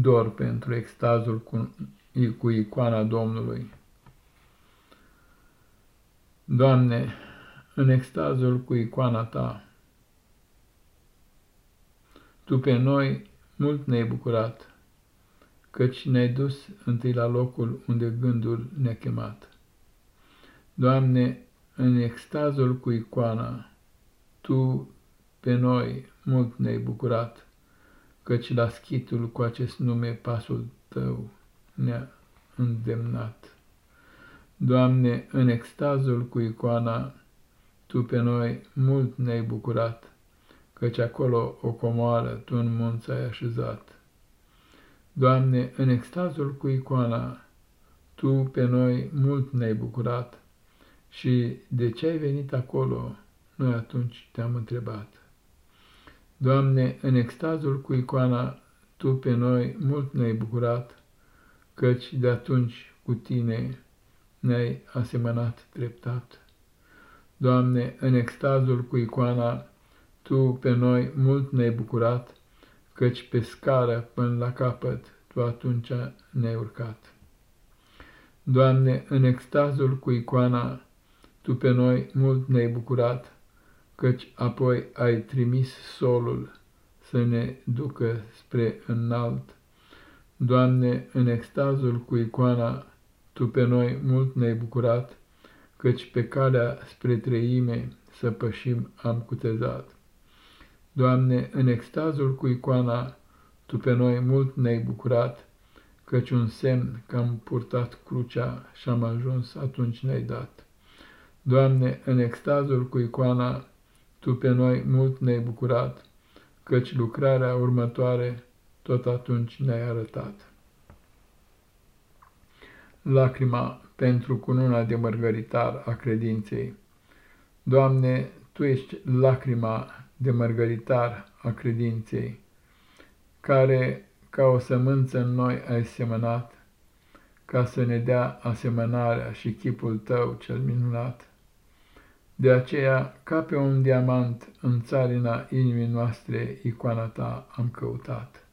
dor pentru extazul cu, cu icoana Domnului. Doamne, în extazul cu icoana Ta, Tu pe noi mult ne-ai bucurat, căci ne-ai dus întâi la locul unde gândul ne-a chemat. Doamne, în extazul cu icoana, Tu pe noi mult ne-ai bucurat, căci la schitul cu acest nume pasul Tău ne-a îndemnat. Doamne, în extazul cu icoana, Tu pe noi mult ne-ai bucurat, căci acolo o comoară Tu în munți ai așezat. Doamne, în extazul cu icoana, Tu pe noi mult ne-ai bucurat și de ce ai venit acolo, noi atunci te-am întrebat. Doamne, în extazul cu icoana, Tu pe noi mult ne-ai bucurat, căci de atunci cu Tine ne-ai asemănat treptat. Doamne, în extazul cu icoana, Tu pe noi mult ne-ai bucurat, căci pe scară până la capăt Tu atunci ne-ai urcat. Doamne, în extazul cu icoana, Tu pe noi mult ne-ai bucurat, căci apoi ai trimis solul să ne ducă spre înalt. Doamne, în extazul cu icoana, Tu pe noi mult ne-ai bucurat, căci pe calea spre treime să pășim am cutezat. Doamne, în extazul cu icoana, Tu pe noi mult ne-ai bucurat, căci un semn că am purtat crucea și am ajuns atunci ne-ai dat. Doamne, în extazul cu icoana, Tu pe noi mult ne-ai bucurat, căci lucrarea următoare tot atunci ne-ai arătat. Lacrima pentru cununa de mărgăritar a credinței. Doamne, Tu ești lacrima de mărgăritar a credinței, care ca o sămânță în noi ai semănat, ca să ne dea asemănarea și chipul Tău cel minunat. De aceea, ca pe un diamant în țarina inimii noastre, icoana Ta am căutat.